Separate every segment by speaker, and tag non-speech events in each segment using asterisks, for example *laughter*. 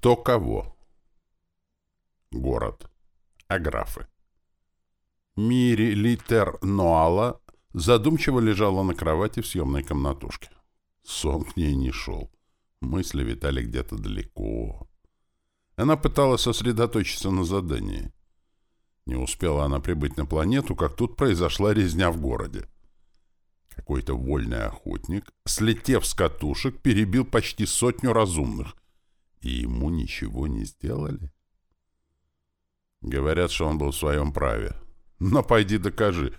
Speaker 1: Кто кого? Город. Аграфы. Мири Литер Ноала задумчиво лежала на кровати в съемной комнатушке. Сон к ней не шел. Мысли витали где-то далеко. Она пыталась сосредоточиться на задании. Не успела она прибыть на планету, как тут произошла резня в городе. Какой-то вольный охотник, слетев с катушек, перебил почти сотню разумных. И ему ничего не сделали? Говорят, что он был в своем праве. Но пойди докажи.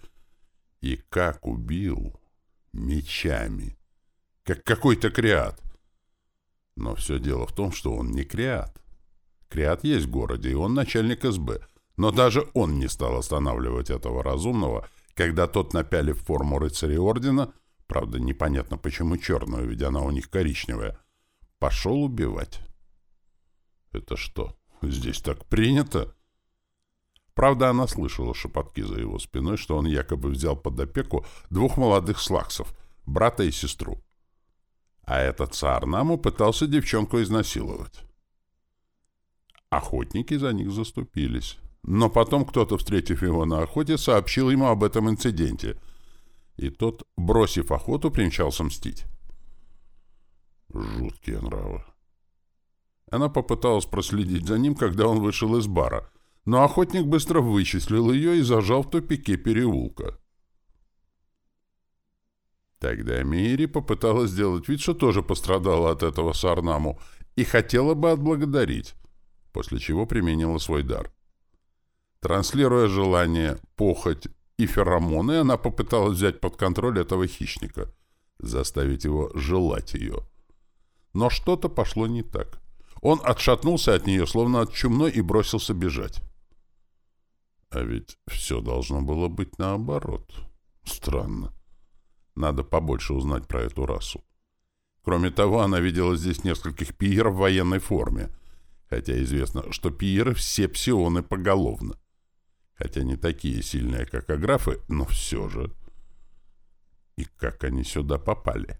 Speaker 1: И как убил? Мечами. Как какой-то креат. Но все дело в том, что он не креат. Креат есть в городе, и он начальник СБ. Но даже он не стал останавливать этого разумного, когда тот, напялив форму рыцаря ордена, правда, непонятно почему черную, ведь она у них коричневая, пошел убивать. Это что, здесь так принято? Правда, она слышала шепотки за его спиной, что он якобы взял под опеку двух молодых слаксов, брата и сестру. А этот Саарнаму пытался девчонку изнасиловать. Охотники за них заступились. Но потом кто-то, встретив его на охоте, сообщил ему об этом инциденте. И тот, бросив охоту, примчался мстить. Жуткие нравы. Она попыталась проследить за ним, когда он вышел из бара, но охотник быстро вычислил ее и зажал в тупике переулка. Тогда Мири попыталась сделать вид, что тоже пострадала от этого Сарнаму и хотела бы отблагодарить, после чего применила свой дар. Транслируя желание, похоть и феромоны, она попыталась взять под контроль этого хищника, заставить его желать ее. Но что-то пошло не так. Он отшатнулся от нее, словно от чумной, и бросился бежать. А ведь все должно было быть наоборот. Странно. Надо побольше узнать про эту расу. Кроме того, она видела здесь нескольких пиеров в военной форме, хотя известно, что пиеры все псионы поголовно хотя не такие сильные, как аграфы, но все же. И как они сюда попали?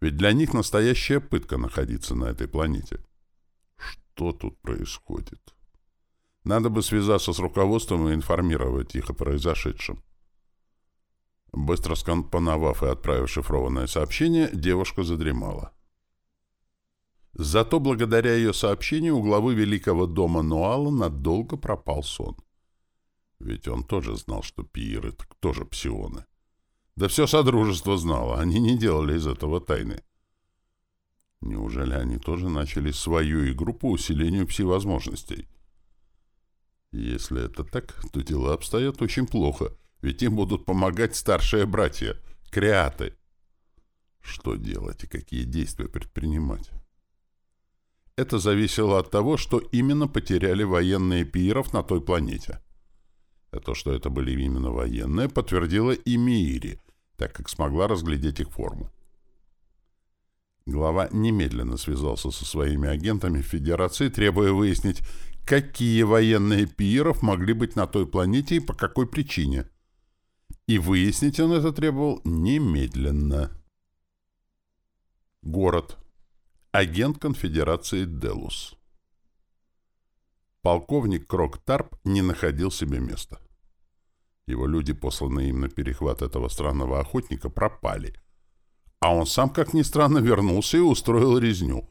Speaker 1: Ведь для них настоящая пытка находиться на этой планете. Что тут происходит? Надо бы связаться с руководством и информировать их о произошедшем. Быстро скомпоновав и отправив шифрованное сообщение, девушка задремала. Зато благодаря ее сообщению у главы Великого дома Нуала надолго пропал сон. Ведь он тоже знал, что пииры — тоже псионы. Да все Содружество знало, они не делали из этого тайны. Неужели они тоже начали свою игру по усилению пси-возможностей? Если это так, то дела обстоят очень плохо, ведь им будут помогать старшие братья, креаты. Что делать и какие действия предпринимать? Это зависело от того, что именно потеряли военные пиеров на той планете. А то, что это были именно военные, подтвердила и Миири, так как смогла разглядеть их форму. Глава немедленно связался со своими агентами Федерации, требуя выяснить, какие военные пиеров могли быть на той планете и по какой причине. И выяснить он это требовал немедленно. Город. Агент конфедерации Делус. Полковник Крок-Тарп не находил себе места. Его люди, посланные им на перехват этого странного охотника, пропали. А он сам, как ни странно, вернулся и устроил резню.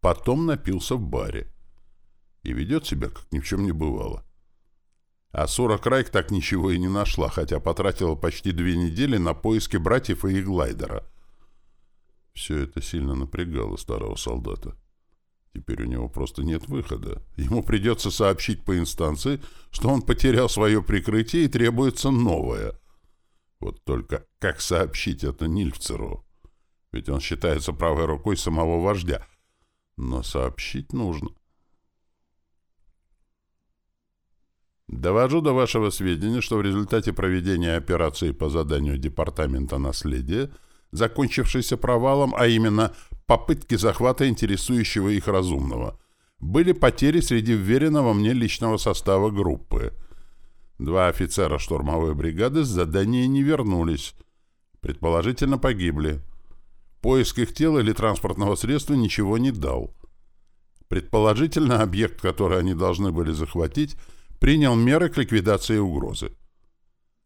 Speaker 1: Потом напился в баре. И ведет себя, как ни в чем не бывало. А Сура Крайк так ничего и не нашла, хотя потратила почти две недели на поиски братьев и их глайдера. Все это сильно напрягало старого солдата. Теперь у него просто нет выхода. Ему придется сообщить по инстанции, что он потерял свое прикрытие и требуется новое. Вот только как сообщить это Нильфцеру? Ведь он считается правой рукой самого вождя. Но сообщить нужно. Довожу до вашего сведения, что в результате проведения операции по заданию Департамента наследия, закончившейся провалом, а именно попытки захвата интересующего их разумного. Были потери среди вверенного мне личного состава группы. Два офицера штурмовой бригады с задания не вернулись. Предположительно, погибли. Поиск их тела или транспортного средства ничего не дал. Предположительно, объект, который они должны были захватить, принял меры к ликвидации угрозы.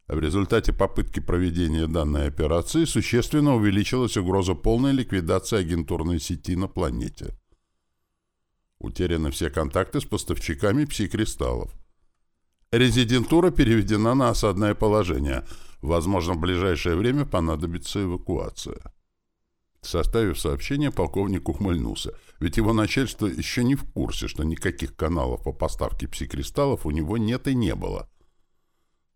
Speaker 1: В результате попытки проведения данной операции существенно увеличилась угроза полной ликвидации агентурной сети на планете. Утеряны все контакты с поставщиками пси-кристаллов. Резидентура переведена на осадное положение. Возможно, в ближайшее время понадобится эвакуация. Составив сообщение, полковник ухмыльнулся, ведь его начальство еще не в курсе, что никаких каналов по поставке пси-кристаллов у него нет и не было.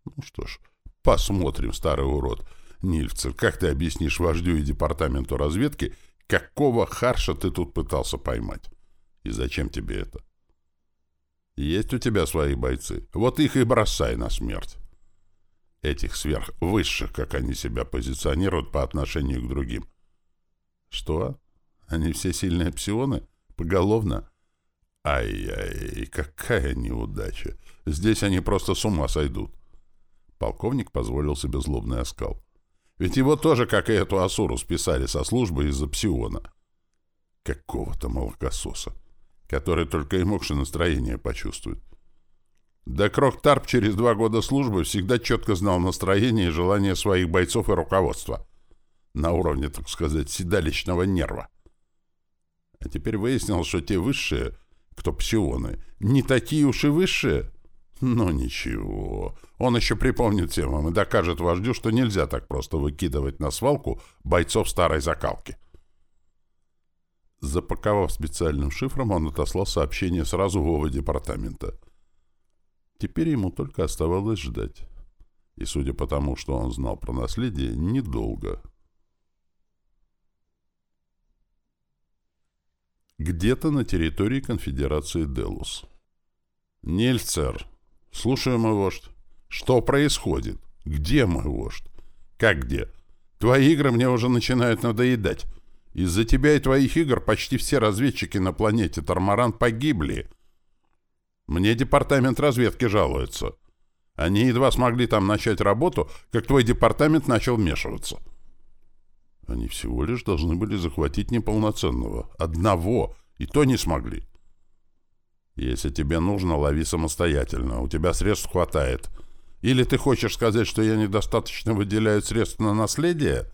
Speaker 1: Ну что ж, Посмотрим, старый урод. Нильцер, как ты объяснишь вождю и департаменту разведки, какого харша ты тут пытался поймать? И зачем тебе это? Есть у тебя свои бойцы. Вот их и бросай на смерть. Этих сверхвысших, как они себя позиционируют по отношению к другим. Что? Они все сильные псионы? Поголовно? Ай-яй, какая неудача. Здесь они просто с ума сойдут. Полковник позволил себе злобный оскал. Ведь его тоже, как и эту Асуру, списали со службы из-за псиона. Какого-то молокососа, который только и мог настроение почувствовать. Да Кроктарп через два года службы всегда четко знал настроение и желание своих бойцов и руководства. На уровне, так сказать, седалищного нерва. А теперь выяснилось, что те высшие, кто псионы, не такие уж и высшие. Ну ничего, он еще припомнит всем вам и докажет вождю, что нельзя так просто выкидывать на свалку бойцов старой закалки. Запаковав специальным шифром, он отослал сообщение сразу в оба департамента. Теперь ему только оставалось ждать. И, судя по тому, что он знал про наследие, недолго. Где-то на территории конфедерации Делус. «Нильцер!» «Слушаю, мой вождь. Что происходит? Где мой вождь? Как где? Твои игры мне уже начинают надоедать. Из-за тебя и твоих игр почти все разведчики на планете Тормаран погибли. Мне департамент разведки жалуется. Они едва смогли там начать работу, как твой департамент начал вмешиваться. Они всего лишь должны были захватить неполноценного. Одного. И то не смогли. Если тебе нужно, лови самостоятельно. У тебя средств хватает. Или ты хочешь сказать, что я недостаточно выделяю средств на наследие?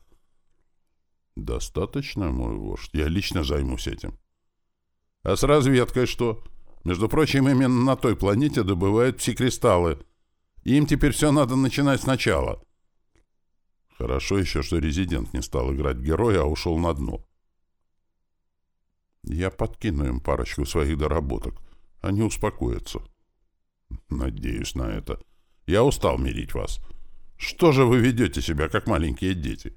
Speaker 1: Достаточно, мой вождь. Я лично займусь этим. А с разведкой что? Между прочим, именно на той планете добывают пси-кристаллы. Им теперь все надо начинать сначала. Хорошо еще, что резидент не стал играть героя, а ушел на дно. Я подкину им парочку своих доработок. Они успокоятся. Надеюсь на это. Я устал мирить вас. Что же вы ведете себя, как маленькие дети?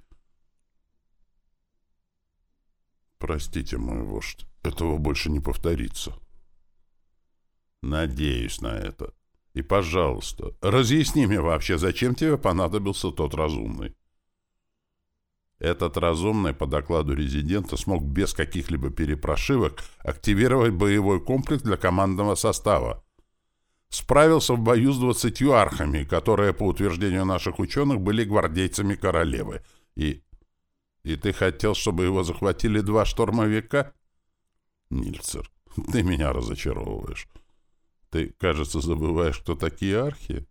Speaker 1: Простите, мой вождь, этого больше не повторится. Надеюсь на это. И, пожалуйста, разъясни мне вообще, зачем тебе понадобился тот разумный. Этот разумный, по докладу резидента, смог без каких-либо перепрошивок активировать боевой комплекс для командного состава. Справился в бою с двадцатью архами, которые, по утверждению наших ученых, были гвардейцами королевы. И... И ты хотел, чтобы его захватили два штурмовика? Нильцер, ты меня разочаровываешь. Ты, кажется, забываешь, кто такие архи?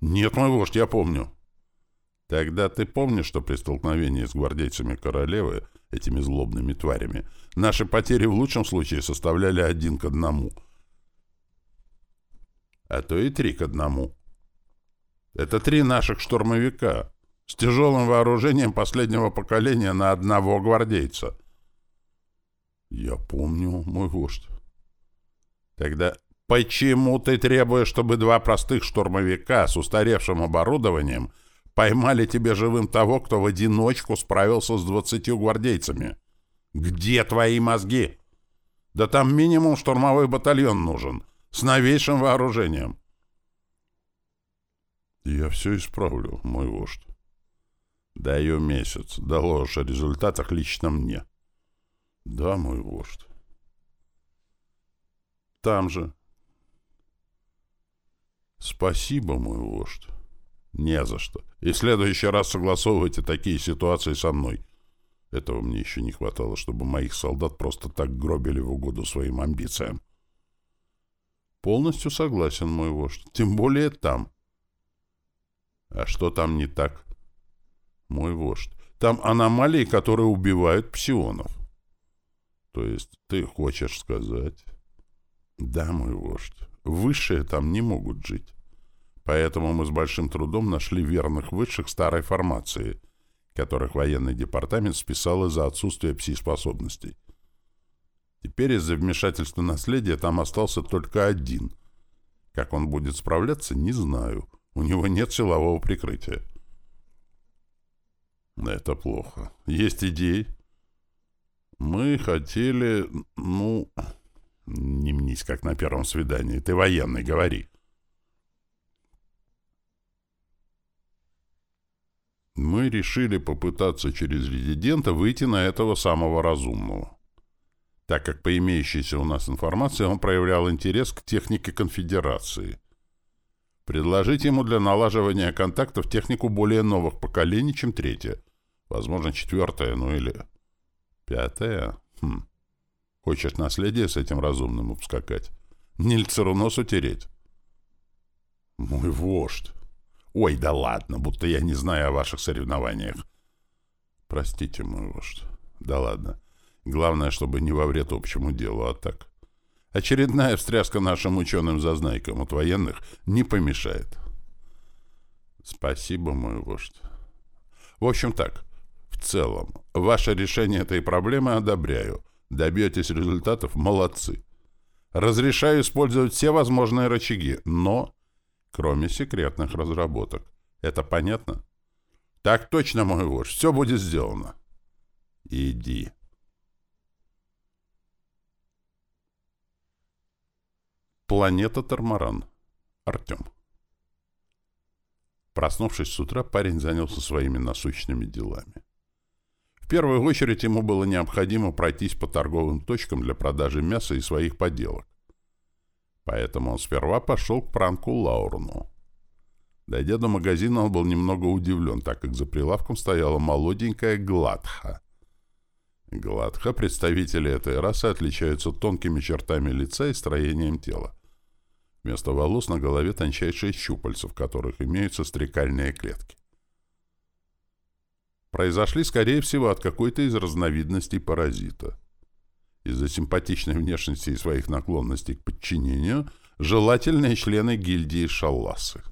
Speaker 1: Нет, мой вождь, я помню. Тогда ты помнишь, что при столкновении с гвардейцами королевы, этими злобными тварями, наши потери в лучшем случае составляли один к одному. А то и три к одному. Это три наших штурмовика с тяжелым вооружением последнего поколения на одного гвардейца. Я помню, мой вождь. Тогда почему ты требуешь, чтобы два простых штурмовика с устаревшим оборудованием Поймали тебе живым того, кто в одиночку справился с двадцатью гвардейцами. Где твои мозги? Да там минимум штурмовой батальон нужен, с новейшим вооружением. Я все исправлю, мой вождь. Даю месяц, доложишь о результатах лично мне. Да, мой вождь. Там же. Спасибо, мой вождь. Не за что. И в следующий раз согласовывайте такие ситуации со мной. Этого мне еще не хватало, чтобы моих солдат просто так гробили в угоду своим амбициям. Полностью согласен, мой вождь. Тем более там. А что там не так? Мой вождь. Там аномалии, которые убивают псионов. То есть ты хочешь сказать... Да, мой вождь. Высшие там не могут жить. Поэтому мы с большим трудом нашли верных высших старой формации, которых военный департамент списал из-за отсутствия пси-способностей. Теперь из-за вмешательства наследия там остался только один. Как он будет справляться, не знаю. У него нет силового прикрытия. Это плохо. Есть идеи? Мы хотели... Ну... Не мнись, как на первом свидании. Ты военный, говори. Мы решили попытаться через резидента выйти на этого самого разумного. Так как по имеющейся у нас информации он проявлял интерес к технике конфедерации. Предложить ему для налаживания контактов технику более новых поколений, чем третья. Возможно, четвертая, ну или пятая. Хм. Хочешь наследие с этим разумным обскакать? Нильцеру нос утереть? Мой вождь. Ой, да ладно, будто я не знаю о ваших соревнованиях. Простите, мой вождь. Да ладно. Главное, чтобы не во вред общему делу, а так. Очередная встряска нашим ученым-зазнайкам от военных не помешает. Спасибо, мой вождь. В общем так, в целом, ваше решение этой проблемы одобряю. Добьетесь результатов — молодцы. Разрешаю использовать все возможные рычаги, но кроме секретных разработок. Это понятно? Так точно, мой вождь, все будет сделано. Иди. Планета Тормаран. Артем. Проснувшись с утра, парень занялся своими насущными делами первую очередь ему было необходимо пройтись по торговым точкам для продажи мяса и своих поделок. Поэтому он сперва пошел к Пранку Лаурну. Дойдя до магазина, он был немного удивлен, так как за прилавком стояла молоденькая Гладха. Гладха, представители этой расы, отличаются тонкими чертами лица и строением тела. Вместо волос на голове тончайшие щупальца, в которых имеются стрекальные клетки произошли, скорее всего, от какой-то из разновидностей паразита. Из-за симпатичной внешности и своих наклонностей к подчинению желательные члены гильдии шалласы.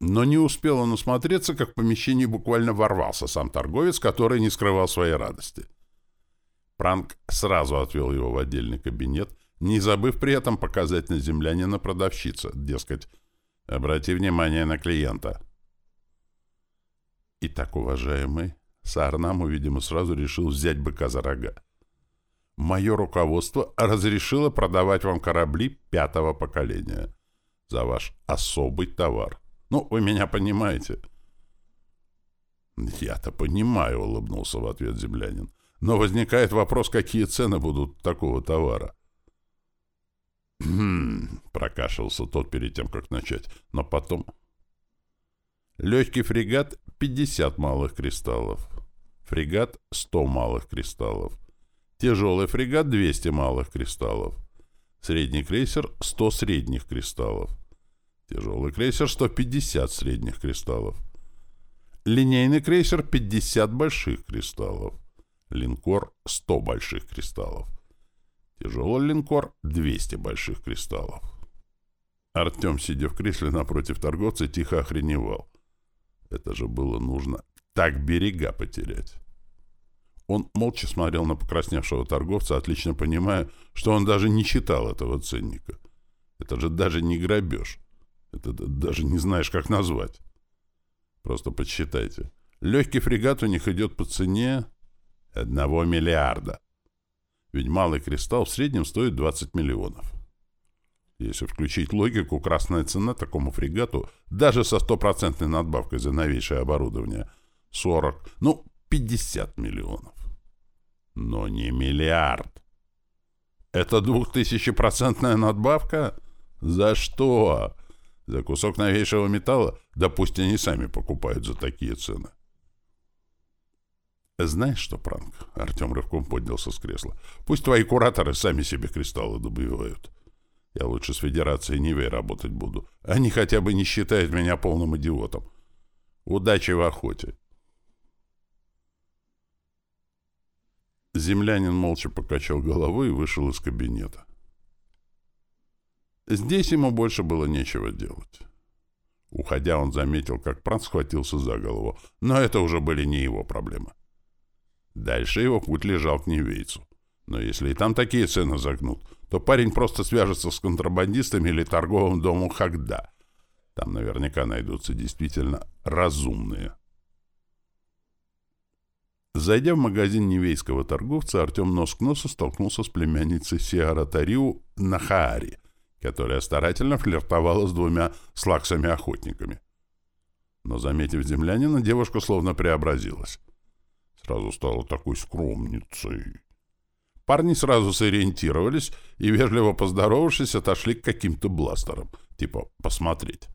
Speaker 1: Но не успел он усмотреться, как в помещении буквально ворвался сам торговец, который не скрывал своей радости. Пранк сразу отвел его в отдельный кабинет, не забыв при этом показать на землянина продавщица, дескать, «Обрати внимание на клиента». Итак, уважаемый, Саарнаму, видимо, сразу решил взять быка за рога. Мое руководство разрешило продавать вам корабли пятого поколения за ваш особый товар. Ну, вы меня понимаете. Я-то понимаю, улыбнулся в ответ землянин. Но возникает вопрос, какие цены будут такого товара. «Хм...» — прокашлялся тот перед тем, как начать. Но потом... Легкий фрегат 50 малых кристаллов. Фрегат — 100 малых кристаллов. Тяжелый фрегат — 200 малых кристаллов. Средний крейсер — 100 средних кристаллов. Тяжелый крейсер — 150 средних кристаллов. Линейный крейсер — 50 больших кристаллов. Линкор — 100 больших кристаллов. Тяжелый линкор — 200 больших кристаллов. Артем, сидя в кресле напротив торговца, тихо охреневал. Это же было нужно так берега потерять. Он молча смотрел на покрасневшего торговца, отлично понимая, что он даже не читал этого ценника. Это же даже не грабеж. Это даже не знаешь, как назвать. Просто подсчитайте. Легкий фрегат у них идет по цене одного миллиарда. Ведь малый кристалл в среднем стоит 20 миллионов. Если включить логику, красная цена такому фрегату, даже со стопроцентной надбавкой за новейшее оборудование, 40, ну, 50 миллионов. Но не миллиард. Это двухтысячепроцентная надбавка? За что? За кусок новейшего металла? Да пусть они сами покупают за такие цены. Знаешь что, Пранк? Артем рывком поднялся с кресла. Пусть твои кураторы сами себе кристаллы добывают. Я лучше с Федерацией Нивей работать буду. Они хотя бы не считают меня полным идиотом. Удачи в охоте. Землянин молча покачал головой и вышел из кабинета. Здесь ему больше было нечего делать. Уходя, он заметил, как Пранц схватился за голову, но это уже были не его проблемы. Дальше его путь лежал к Невейцу. Но если и там такие цены загнут, то парень просто свяжется с контрабандистами или торговым домом Хагда. Там наверняка найдутся действительно разумные. Зайдя в магазин невейского торговца, Артем нос к носу столкнулся с племянницей Сиара Тариу Нахаари, которая старательно флиртовала с двумя слаксами-охотниками. Но, заметив землянина, девушка словно преобразилась. Сразу стала такой скромницей. Парни сразу сориентировались и, вежливо поздоровавшись, отошли к каким-то бластерам. Типа «посмотреть».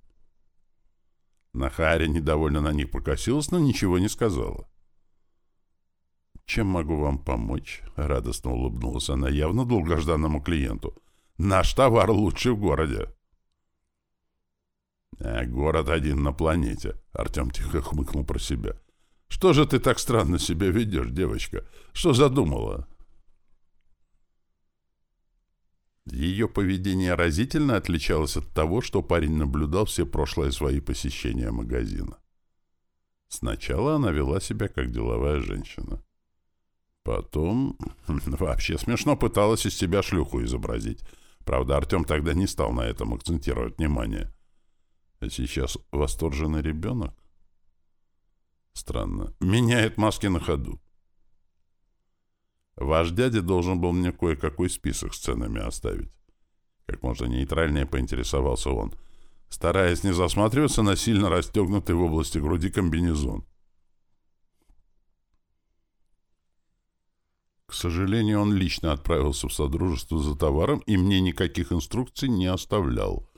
Speaker 1: Нахаря недовольно на них покосилась, но ничего не сказала. «Чем могу вам помочь?» — радостно улыбнулась она явно долгожданному клиенту. «Наш товар лучший в городе». «А город один на планете», — Артем тихо хмыкнул про себя. «Что же ты так странно себя ведешь, девочка? Что задумала?» Ее поведение разительно отличалось от того, что парень наблюдал все прошлые свои посещения магазина. Сначала она вела себя как деловая женщина. Потом *laughs* вообще смешно пыталась из себя шлюху изобразить. Правда, Артем тогда не стал на этом акцентировать внимание. А сейчас восторженный ребенок? Странно. Меняет маски на ходу. Ваш дядя должен был мне кое-какой список с ценами оставить. Как можно нейтральнее поинтересовался он, стараясь не засматриваться на сильно расстегнутый в области груди комбинезон. К сожалению, он лично отправился в Содружество за товаром и мне никаких инструкций не оставлял.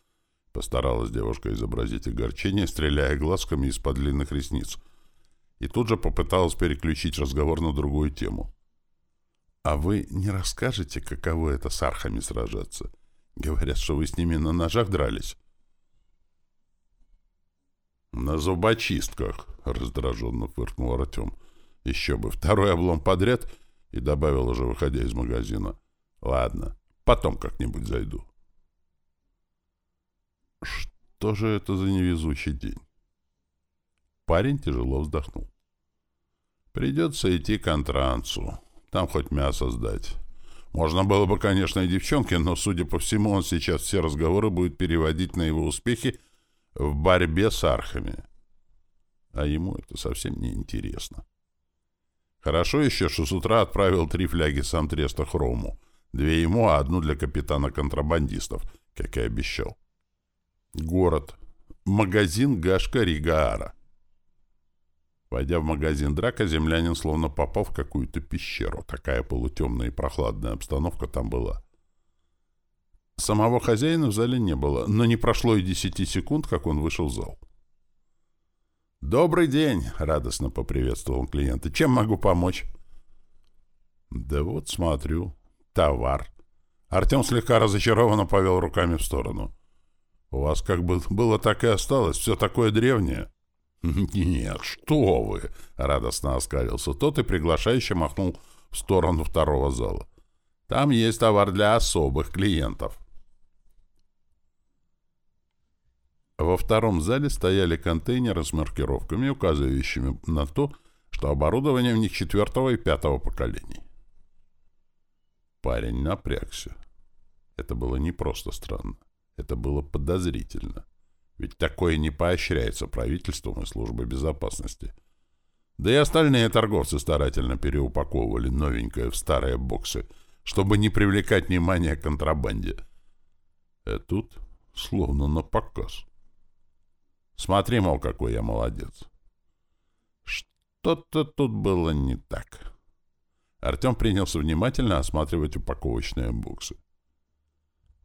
Speaker 1: Постаралась девушка изобразить огорчение, стреляя глазками из-под длинных ресниц. И тут же попыталась переключить разговор на другую тему. «А вы не расскажете, каково это с архами сражаться? Говорят, что вы с ними на ножах дрались». «На зубочистках», — раздраженно фыркнул Артем. «Еще бы, второй облом подряд», — и добавил уже, выходя из магазина. «Ладно, потом как-нибудь зайду». Что же это за невезучий день? Парень тяжело вздохнул. «Придется идти к Антрансу». Там хоть мясо сдать. Можно было бы, конечно, и девчонке, но, судя по всему, он сейчас все разговоры будет переводить на его успехи в борьбе с архами. А ему это совсем не интересно. Хорошо еще, что с утра отправил три фляги сам Треста Хрому. Две ему, а одну для капитана контрабандистов, как и обещал. Город. Магазин Гашка Ригаара. Войдя в магазин драка, землянин словно попал в какую-то пещеру. Такая полутемная и прохладная обстановка там была. Самого хозяина в зале не было, но не прошло и десяти секунд, как он вышел в зал. «Добрый день!» — радостно поприветствовал клиента. «Чем могу помочь?» «Да вот, смотрю. Товар». Артем слегка разочарованно повел руками в сторону. «У вас как бы было так и осталось. Все такое древнее». «Нет, что вы!» — радостно оскалился тот и приглашающе махнул в сторону второго зала. «Там есть товар для особых клиентов». Во втором зале стояли контейнеры с маркировками, указывающими на то, что оборудование в них четвертого и пятого поколений. Парень напрягся. Это было не просто странно. Это было подозрительно. Ведь такое не поощряется правительством и службой безопасности. Да и остальные торговцы старательно переупаковывали новенькое в старые боксы, чтобы не привлекать внимание к контрабанде. А тут словно на показ. Смотри, мол, какой я молодец. Что-то тут было не так. Артем принялся внимательно осматривать упаковочные боксы.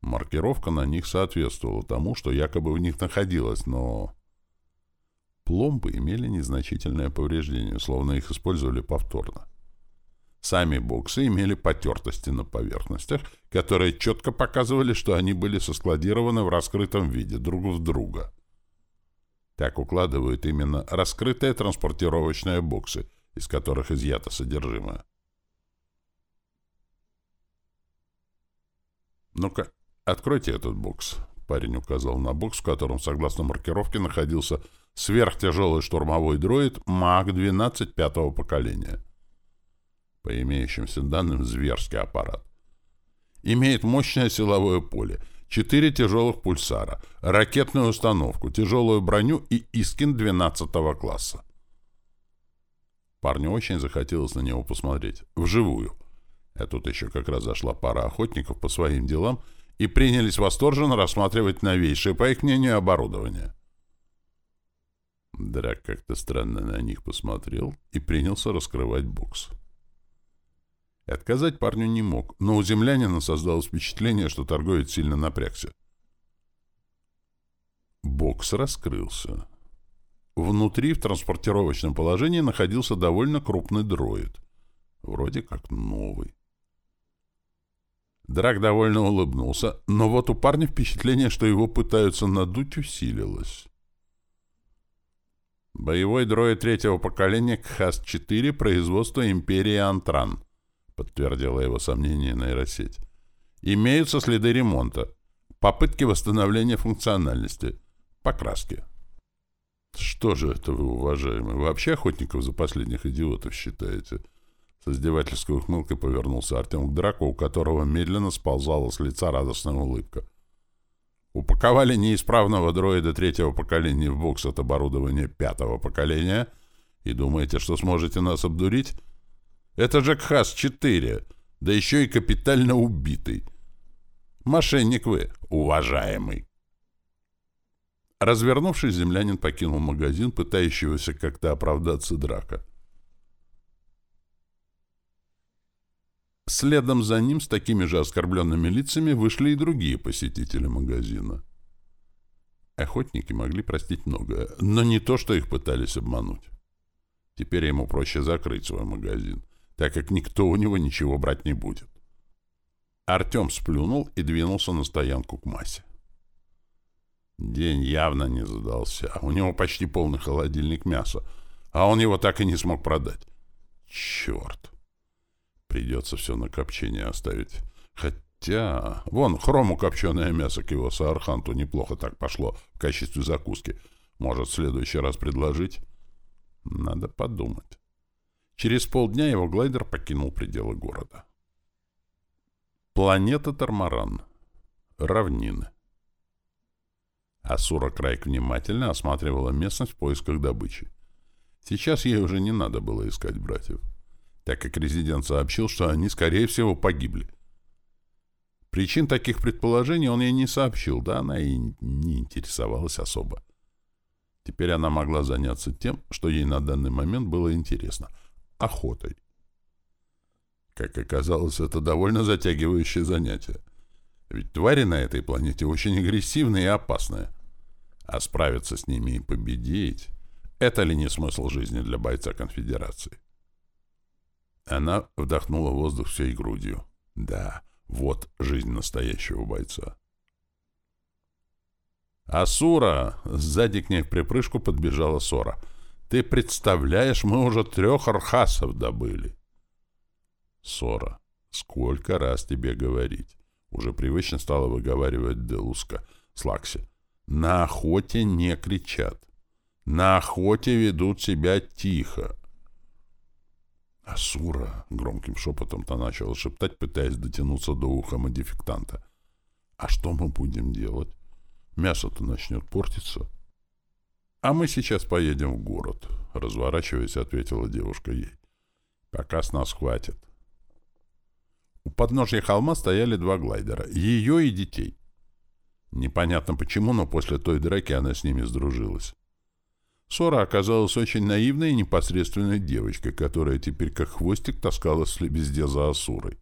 Speaker 1: Маркировка на них соответствовала тому, что якобы в них находилось, но... Пломбы имели незначительное повреждение, словно их использовали повторно. Сами боксы имели потертости на поверхностях, которые четко показывали, что они были соскладированы в раскрытом виде друг в друга. Так укладывают именно раскрытые транспортировочные боксы, из которых изъято содержимое. «Ну-ка, откройте этот бокс», — парень указал на бокс, в котором, согласно маркировке, находился сверхтяжелый штурмовой дроид МАГ-12 пятого поколения. По имеющимся данным, зверский аппарат. Имеет мощное силовое поле, четыре тяжелых пульсара, ракетную установку, тяжелую броню и Искин 12 класса. Парню очень захотелось на него посмотреть. Вживую. А тут еще как раз зашла пара охотников по своим делам и принялись восторженно рассматривать новейшее, по их мнению, оборудование. Драк как-то странно на них посмотрел и принялся раскрывать бокс. Отказать парню не мог, но у землянина создалось впечатление, что торговец сильно напрягся. Бокс раскрылся. Внутри, в транспортировочном положении, находился довольно крупный дроид. Вроде как новый. Драк довольно улыбнулся, но вот у парня впечатление, что его пытаются надуть, усилилось. Боевой дроид третьего поколения КХАС-4 производства империи Антран, подтвердила его сомнение нейросеть. Имеются следы ремонта, попытки восстановления функциональности, покраски. Что же это вы, уважаемые, вообще охотников за последних идиотов считаете? С издевательской ухмылкой повернулся Артем к драку, у которого медленно сползала с лица радостная улыбка. Упаковали неисправного дроида третьего поколения в бокс от оборудования пятого поколения и думаете, что сможете нас обдурить? Это же КХАС-4, да еще и капитально убитый. Мошенник вы, уважаемый. Развернувшись, землянин покинул магазин, пытающегося как-то оправдаться драка. Следом за ним с такими же оскорбленными лицами вышли и другие посетители магазина. Охотники могли простить многое, но не то, что их пытались обмануть. Теперь ему проще закрыть свой магазин, так как никто у него ничего брать не будет. Артем сплюнул и двинулся на стоянку к массе. День явно не задался. У него почти полный холодильник мяса, а он его так и не смог продать. Черт! Придется все на копчение оставить. Хотя... Вон, хрому копченое мясо к его саарханту неплохо так пошло в качестве закуски. Может, в следующий раз предложить? Надо подумать. Через полдня его глайдер покинул пределы города. Планета Тормаран. Равнины. Асура Крайк внимательно осматривала местность в поисках добычи. Сейчас ей уже не надо было искать братьев так как резидент сообщил, что они, скорее всего, погибли. Причин таких предположений он ей не сообщил, да она и не интересовалась особо. Теперь она могла заняться тем, что ей на данный момент было интересно — охотой. Как оказалось, это довольно затягивающее занятие. Ведь твари на этой планете очень агрессивные и опасные. А справиться с ними и победить — это ли не смысл жизни для бойца конфедерации? Она вдохнула воздух всей грудью. Да, вот жизнь настоящего бойца. «Асура!» — сзади к ней в припрыжку подбежала Сора. «Ты представляешь, мы уже трех архасов добыли!» «Сора, сколько раз тебе говорить?» Уже привычно стала выговаривать Делуска Слакси. «На охоте не кричат. На охоте ведут себя тихо. «Асура!» — громким шепотом-то начал шептать, пытаясь дотянуться до уха модификтанта. «А что мы будем делать? Мясо-то начнет портиться». «А мы сейчас поедем в город», — разворачиваясь, ответила девушка ей. «Пока с нас хватит». У подножья холма стояли два глайдера, ее и детей. Непонятно почему, но после той драки она с ними сдружилась. Сора оказалась очень наивной и непосредственной девочкой, которая теперь как хвостик таскалась везде за Асурой.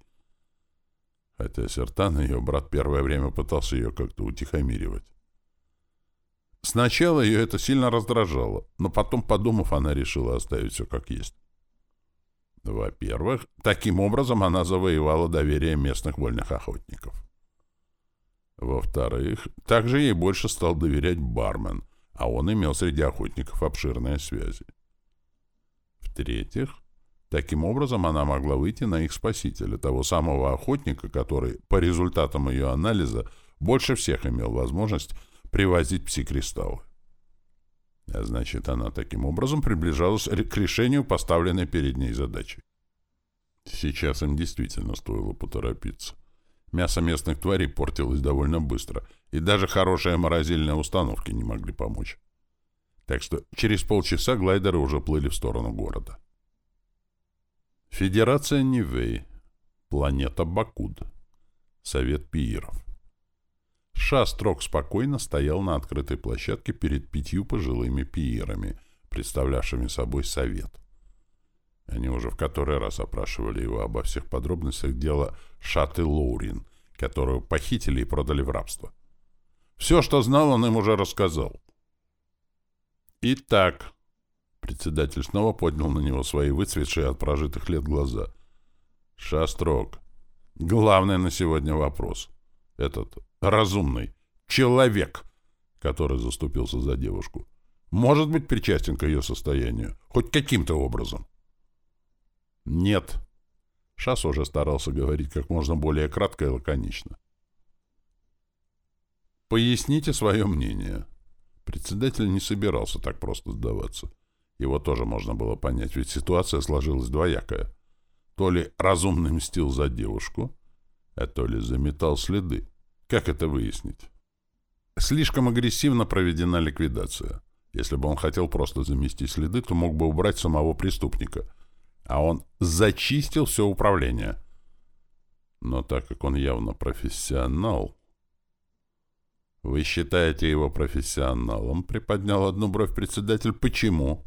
Speaker 1: Хотя Сертан, ее брат, первое время пытался ее как-то утихомиривать. Сначала ее это сильно раздражало, но потом, подумав, она решила оставить все как есть. Во-первых, таким образом она завоевала доверие местных вольных охотников. Во-вторых, также ей больше стал доверять бармен, а он имел среди охотников обширные связи. В-третьих, таким образом она могла выйти на их спасителя, того самого охотника, который, по результатам ее анализа, больше всех имел возможность привозить пси-кристаллы. А значит, она таким образом приближалась к решению поставленной перед ней задачи. Сейчас им действительно стоило поторопиться. Мясо местных тварей портилось довольно быстро, и даже хорошие морозильные установки не могли помочь. Так что через полчаса глайдеры уже плыли в сторону города. Федерация Нивей. Планета Бакуд. Совет пииров. Шастрок спокойно стоял на открытой площадке перед пятью пожилыми пиирами, представлявшими собой совет. Они уже в который раз опрашивали его обо всех подробностях дела Шаты Лоурин, которую похитили и продали в рабство. Все, что знал, он им уже рассказал. «Итак», — председатель снова поднял на него свои выцветшие от прожитых лет глаза. «Шастрок, главный на сегодня вопрос. Этот разумный человек, который заступился за девушку, может быть причастен к ее состоянию, хоть каким-то образом?» «Нет». Шас уже старался говорить как можно более кратко и лаконично. «Поясните свое мнение». Председатель не собирался так просто сдаваться. Его тоже можно было понять, ведь ситуация сложилась двоякая. То ли разумный мстил за девушку, а то ли заметал следы. Как это выяснить? Слишком агрессивно проведена ликвидация. Если бы он хотел просто замести следы, то мог бы убрать самого преступника — а он зачистил все управление. Но так как он явно профессионал... Вы считаете его профессионалом? Приподнял одну бровь председатель. Почему?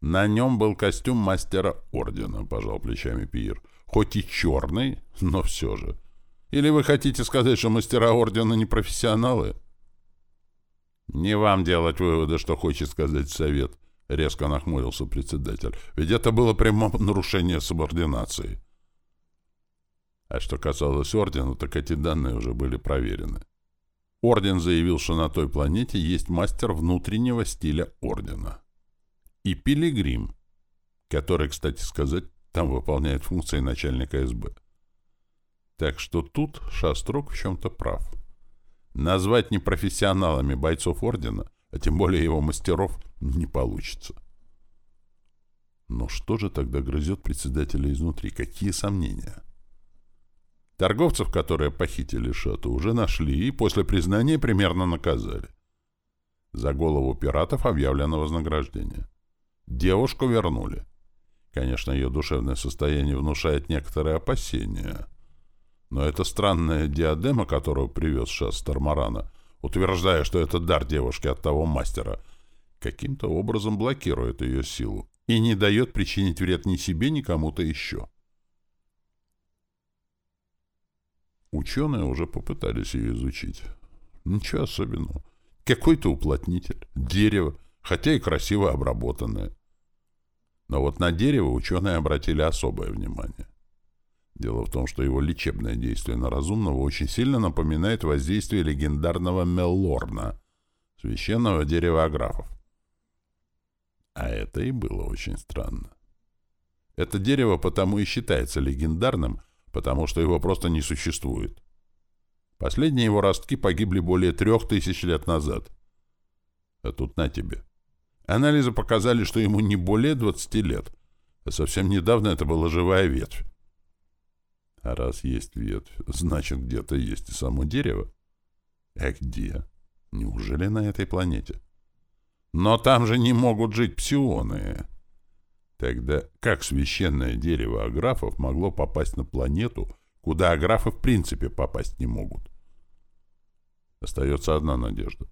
Speaker 1: На нем был костюм мастера ордена, пожал плечами Пиер. Хоть и черный, но все же. Или вы хотите сказать, что мастера ордена не профессионалы? Не вам делать выводы, что хочет сказать совет. — резко нахмурился председатель. «Ведь это было прямое нарушение субординации». А что касалось Ордена, так эти данные уже были проверены. Орден заявил, что на той планете есть мастер внутреннего стиля Ордена. И Пилигрим, который, кстати сказать, там выполняет функции начальника СБ. Так что тут Шастрок в чем-то прав. Назвать непрофессионалами бойцов Ордена, а тем более его мастеров, не получится. Но что же тогда грызет председателя изнутри? Какие сомнения? Торговцев, которые похитили шату, уже нашли и после признания примерно наказали. За голову пиратов объявлено вознаграждение. Девушку вернули. Конечно, ее душевное состояние внушает некоторые опасения. Но эта странная диадема, которую привез сейчас Тармарана, утверждая, что это дар девушки от того мастера — каким-то образом блокирует ее силу и не дает причинить вред ни себе, ни кому-то еще. Ученые уже попытались ее изучить. Ничего особенного. Какой-то уплотнитель, дерево, хотя и красиво обработанное. Но вот на дерево ученые обратили особое внимание. Дело в том, что его лечебное действие на разумного очень сильно напоминает воздействие легендарного Меллорна, священного дерева аграфов. А это и было очень странно. Это дерево потому и считается легендарным, потому что его просто не существует. Последние его ростки погибли более трех тысяч лет назад. А тут на тебе. Анализы показали, что ему не более 20 лет, а совсем недавно это была живая ветвь. А раз есть ветвь, значит, где-то есть и само дерево. А где? Неужели на этой планете? Но там же не могут жить псионы. Тогда как священное дерево аграфов могло попасть на планету, куда аграфы в принципе попасть не могут? Остается одна надежда.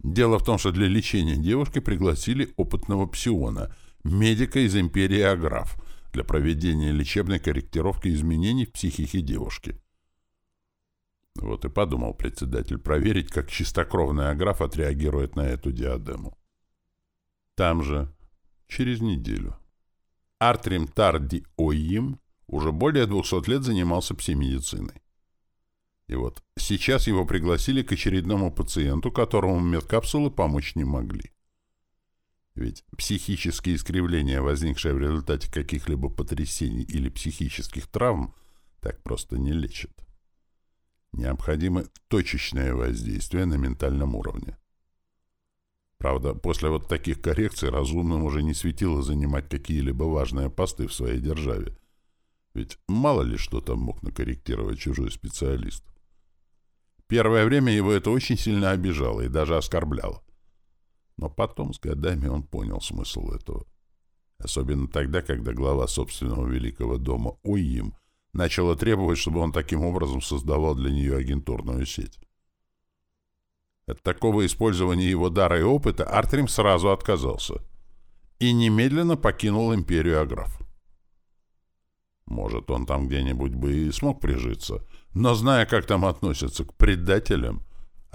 Speaker 1: Дело в том, что для лечения девушки пригласили опытного псиона, медика из империи Аграф, для проведения лечебной корректировки изменений в психике девушки. Вот и подумал председатель проверить, как чистокровный аграф отреагирует на эту диадему. Там же, через неделю, Артрим Тарди Ойим уже более 200 лет занимался псимедициной. И вот сейчас его пригласили к очередному пациенту, которому медкапсулы помочь не могли. Ведь психические искривления, возникшие в результате каких-либо потрясений или психических травм, так просто не лечат. Необходимо точечное воздействие на ментальном уровне. Правда, после вот таких коррекций разумным уже не светило занимать какие-либо важные посты в своей державе. Ведь мало ли что там мог накорректировать чужой специалист. Первое время его это очень сильно обижало и даже оскорбляло. Но потом, с годами, он понял смысл этого. Особенно тогда, когда глава собственного великого дома Уим начала требовать, чтобы он таким образом создавал для нее агентурную сеть. От такого использования его дара и опыта Артрим сразу отказался и немедленно покинул империю Аграф. Может, он там где-нибудь бы и смог прижиться, но зная, как там относятся к предателям,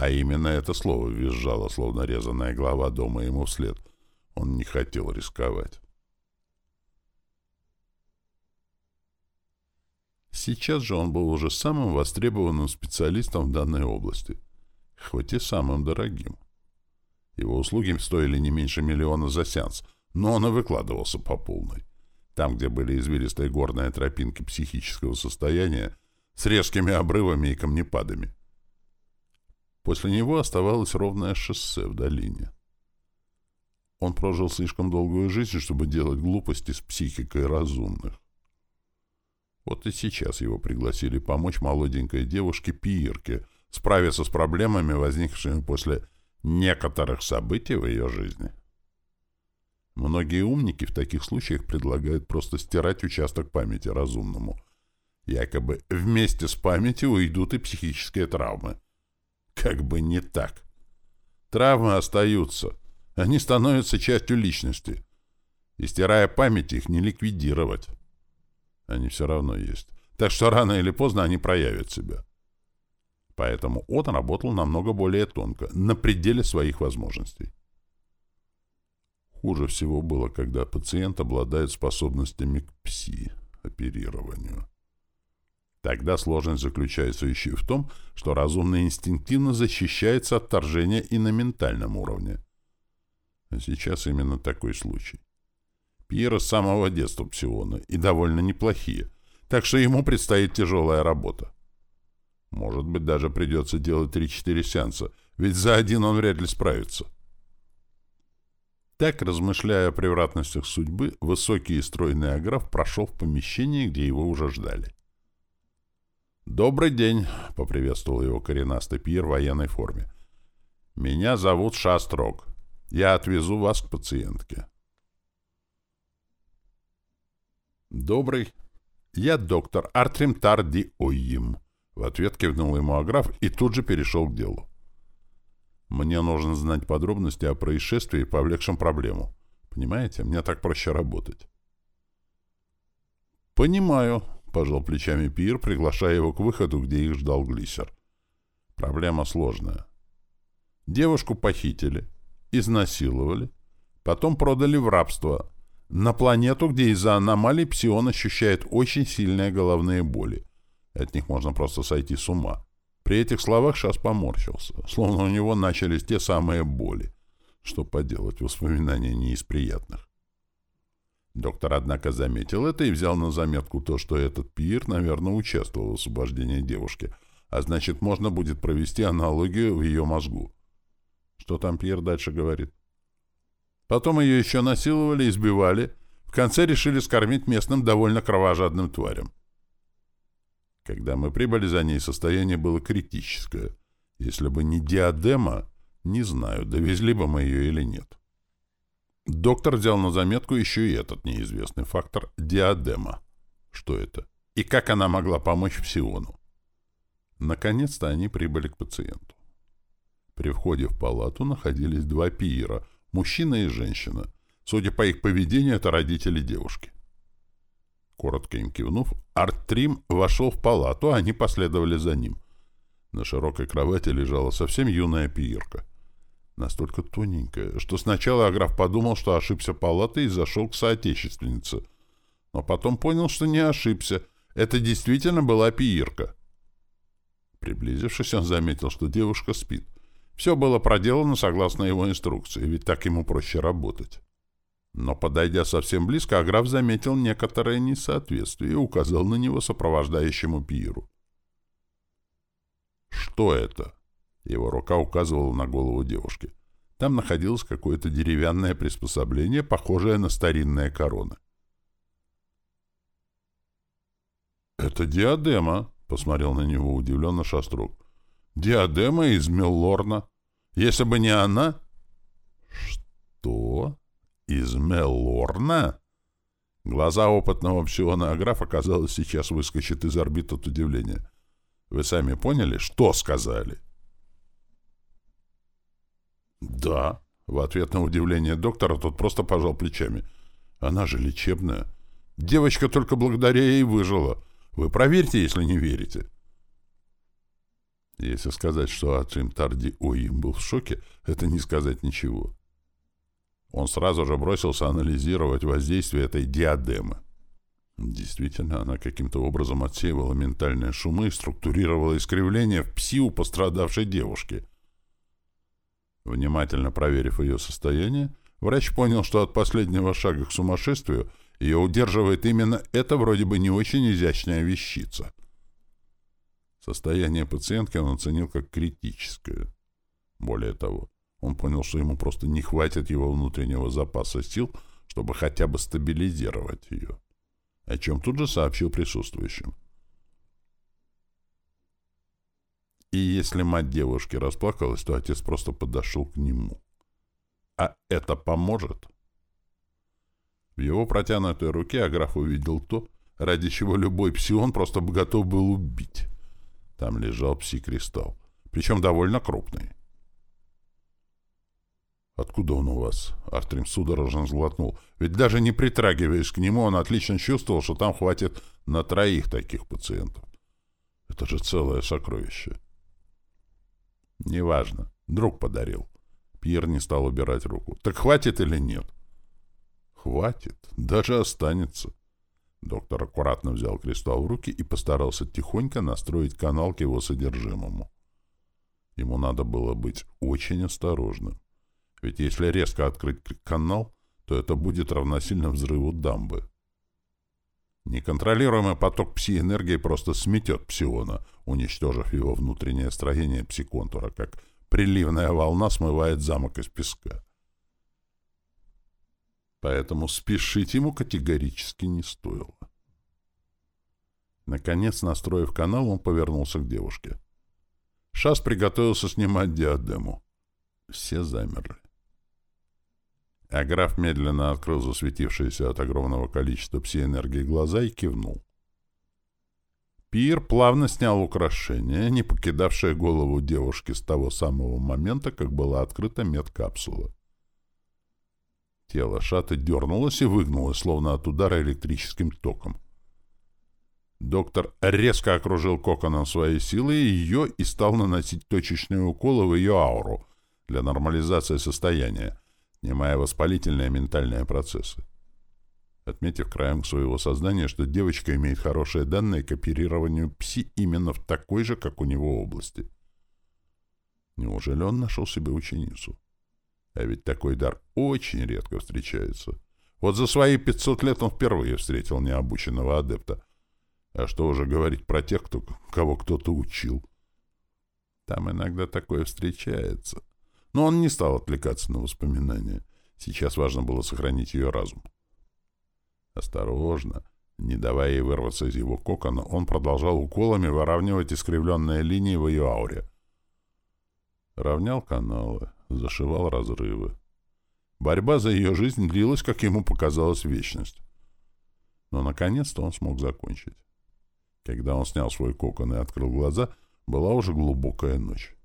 Speaker 1: а именно это слово визжало, словно резаная глава дома ему вслед. Он не хотел рисковать. Сейчас же он был уже самым востребованным специалистом в данной области, хоть и самым дорогим. Его услуги стоили не меньше миллиона за сеанс, но он и выкладывался по полной. Там, где были извилистые горные тропинки психического состояния с резкими обрывами и камнепадами. После него оставалось ровное шоссе в долине. Он прожил слишком долгую жизнь, чтобы делать глупости с психикой разумных. Вот и сейчас его пригласили помочь молоденькой девушке Пиирке справиться с проблемами, возникшими после некоторых событий в ее жизни. Многие умники в таких случаях предлагают просто стирать участок памяти разумному. Якобы вместе с памятью уйдут и психические травмы. Как бы не так. Травмы остаются. Они становятся частью личности. И стирая память, их не ликвидировать. Они все равно есть. Так что рано или поздно они проявят себя. Поэтому он работал намного более тонко, на пределе своих возможностей. Хуже всего было, когда пациент обладает способностями к пси-оперированию. Тогда сложность заключается еще в том, что разумный инстинктивно защищается от вторжения и на ментальном уровне. А сейчас именно такой случай. Пьера с самого детства псиона, и довольно неплохие, так что ему предстоит тяжелая работа. Может быть, даже придется делать 3-4 сеанса, ведь за один он вряд ли справится. Так, размышляя о превратностях судьбы, высокий и стройный аграф прошел в помещение, где его уже ждали. «Добрый день», — поприветствовал его коренастый пьер в военной форме. «Меня зовут Шастрок. Я отвезу вас к пациентке». «Добрый. Я доктор Артрим Тарди Ойим», — в ответ кивнул ему Аграф и тут же перешел к делу. «Мне нужно знать подробности о происшествии, повлекшем проблему. Понимаете, мне так проще работать». «Понимаю», — пожал плечами Пир, приглашая его к выходу, где их ждал глиссер. Проблема сложная. Девушку похитили, изнасиловали, потом продали в рабство на планету, где из-за аномалий псион ощущает очень сильные головные боли. От них можно просто сойти с ума. При этих словах Шас поморщился, словно у него начались те самые боли. Что поделать, воспоминания не из приятных. Доктор, однако, заметил это и взял на заметку то, что этот Пьер, наверное, участвовал в освобождении девушки, а значит, можно будет провести аналогию в ее мозгу. Что там Пьер дальше говорит? Потом ее еще насиловали, избивали, в конце решили скормить местным довольно кровожадным тварям. Когда мы прибыли за ней, состояние было критическое. Если бы не диадема, не знаю, довезли бы мы ее или нет. Доктор взял на заметку еще и этот неизвестный фактор — диадема. Что это? И как она могла помочь Псиону? Наконец-то они прибыли к пациенту. При входе в палату находились два пиера — мужчина и женщина. Судя по их поведению, это родители девушки. Коротко им кивнув, Артрим вошел в палату, а они последовали за ним. На широкой кровати лежала совсем юная пиирка. Настолько тоненькая, что сначала Аграф подумал, что ошибся палатой и зашел к соотечественнице. Но потом понял, что не ошибся. Это действительно была пиирка. Приблизившись, он заметил, что девушка спит. Все было проделано согласно его инструкции, ведь так ему проще работать. Но, подойдя совсем близко, Аграф заметил некоторое несоответствие и указал на него сопровождающему пиру. «Что это?» Его рука указывала на голову девушки. Там находилось какое-то деревянное приспособление, похожее на старинные короны. «Это диадема», — посмотрел на него удивленно Шаструк. «Диадема из Меллорна. Если бы не она...» «Что? Из Меллорна?» Глаза опытного псионографа, казалось, сейчас выскочат из орбит от удивления. «Вы сами поняли, что сказали?» «Да». В ответ на удивление доктора тот просто пожал плечами. «Она же лечебная. Девочка только благодаря ей выжила. Вы проверьте, если не верите». Если сказать, что Ацим Тарди Оим был в шоке, это не сказать ничего. Он сразу же бросился анализировать воздействие этой диадемы. Действительно, она каким-то образом отсеивала ментальные шумы и структурировала искривления в пси у пострадавшей девушки. Внимательно проверив ее состояние, врач понял, что от последнего шага к сумасшествию ее удерживает именно эта вроде бы не очень изящная вещица. Состояние пациентки он оценил как критическое. Более того, он понял, что ему просто не хватит его внутреннего запаса сил, чтобы хотя бы стабилизировать ее, о чем тут же сообщил присутствующим. И если мать девушки расплакалась, то отец просто подошел к нему. А это поможет? В его протянутой руке Аграф увидел то, ради чего любой псион просто бы готов был убить. Там лежал пси-кристалл, причем довольно крупный. «Откуда он у вас?» Артрим судорожно сглотнул. Ведь даже не притрагиваясь к нему, он отлично чувствовал, что там хватит на троих таких пациентов. Это же целое сокровище. Неважно. Друг подарил. Пьер не стал убирать руку. Так хватит или нет? Хватит. Даже останется. Доктор аккуратно взял кристалл в руки и постарался тихонько настроить канал к его содержимому. Ему надо было быть очень осторожным. Ведь если резко открыть канал, то это будет равносильно взрыву дамбы. Неконтролируемый поток пси-энергии просто сметет псиона, уничтожив его внутреннее строение пси-контура, как приливная волна смывает замок из песка. Поэтому спешить ему категорически не стоило. Наконец, настроив канал, он повернулся к девушке. Шас приготовился снимать диадему. Все замерли. А граф медленно открыл засветившиеся от огромного количества пси-энергии глаза и кивнул. Пир плавно снял украшение, не покидавшее голову девушки с того самого момента, как была открыта медкапсула. Тело шаты дернулось и выгнулось, словно от удара электрическим током. Доктор резко окружил коконом своей силы ее и стал наносить точечные уколы в ее ауру для нормализации состояния, снимая воспалительные ментальные процессы. Отметив краем своего сознания, что девочка имеет хорошие данные к оперированию пси именно в такой же, как у него, области. Неужели он нашел себе ученицу? А ведь такой дар очень редко встречается. Вот за свои 500 лет он впервые встретил необученного адепта. А что уже говорить про тех, кто, кого кто-то учил? Там иногда такое встречается. Но он не стал отвлекаться на воспоминания. Сейчас важно было сохранить ее разум. Осторожно, не давая ей вырваться из его кокона, он продолжал уколами выравнивать искривленные линии в ее ауре. Равнял каналы, зашивал разрывы. Борьба за ее жизнь длилась, как ему показалось, вечность. Но, наконец-то, он смог закончить. Когда он снял свой кокон и открыл глаза, была уже глубокая ночь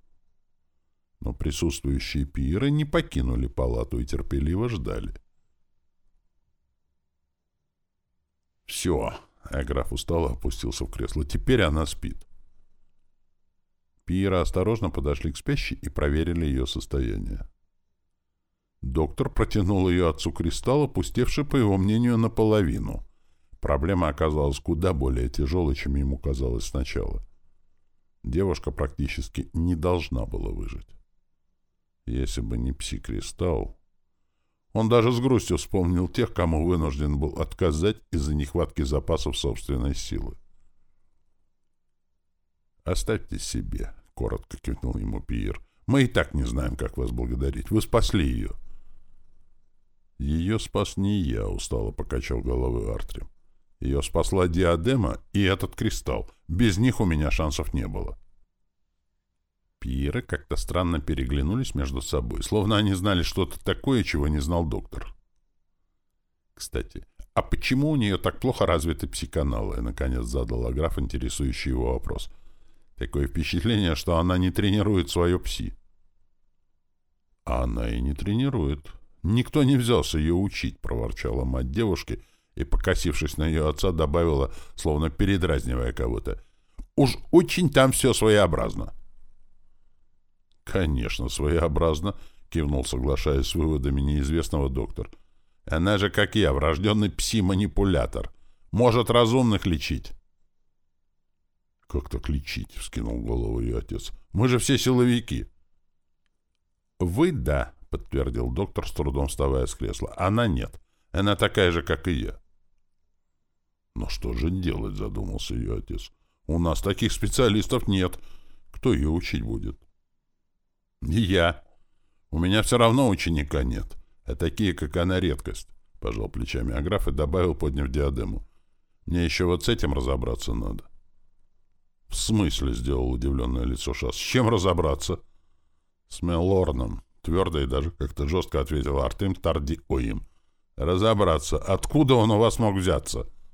Speaker 1: но присутствующие пиры не покинули палату и терпеливо ждали. «Все!» — Аграф устало опустился в кресло. «Теперь она спит». Пиера осторожно подошли к спящей и проверили ее состояние. Доктор протянул ее отцу кристалл, опустевший, по его мнению, наполовину. Проблема оказалась куда более тяжелой, чем ему казалось сначала. Девушка практически не должна была выжить. Если бы не пси-кристалл... Он даже с грустью вспомнил тех, кому вынужден был отказать из-за нехватки запасов собственной силы. «Оставьте себе», — коротко кивнул ему Пиер. «Мы и так не знаем, как вас благодарить. Вы спасли ее». «Ее спас не я», — устало покачал головой Артрим. «Ее спасла диадема и этот кристалл. Без них у меня шансов не было». Пиеры как-то странно переглянулись между собой, словно они знали что-то такое, чего не знал доктор. «Кстати, а почему у нее так плохо развиты психоканалы?» — наконец задал граф интересующий его вопрос. «Такое впечатление, что она не тренирует свое пси». «А она и не тренирует», «Никто не взялся ее учить», — проворчала мать девушки и, покосившись на ее отца, добавила, словно передразнивая кого-то. «Уж очень там все своеобразно». «Конечно, своеобразно», — кивнул, соглашаясь с выводами неизвестного доктор. «Она же, как я, врожденный пси-манипулятор. Может разумных лечить». «Как так лечить?» — вскинул голову ее отец. «Мы же все силовики». «Вы — да», — подтвердил доктор, с трудом вставая с кресла. «Она нет. Она такая же, как и я». «Но что же делать?» — задумался ее отец. «У нас таких специалистов нет. Кто ее учить будет?» «И я. У меня все равно ученика нет. А такие, как она, редкость», — пожал плечами Аграф и добавил, подняв диадему. «Мне еще вот с этим разобраться надо». «В смысле?» — сделал удивленное лицо Шас. «С чем разобраться?» «С Мелорном», Твердо и даже как-то жестко ответил Артем Тардиоим. «Разобраться, откуда он у вас мог взяться?»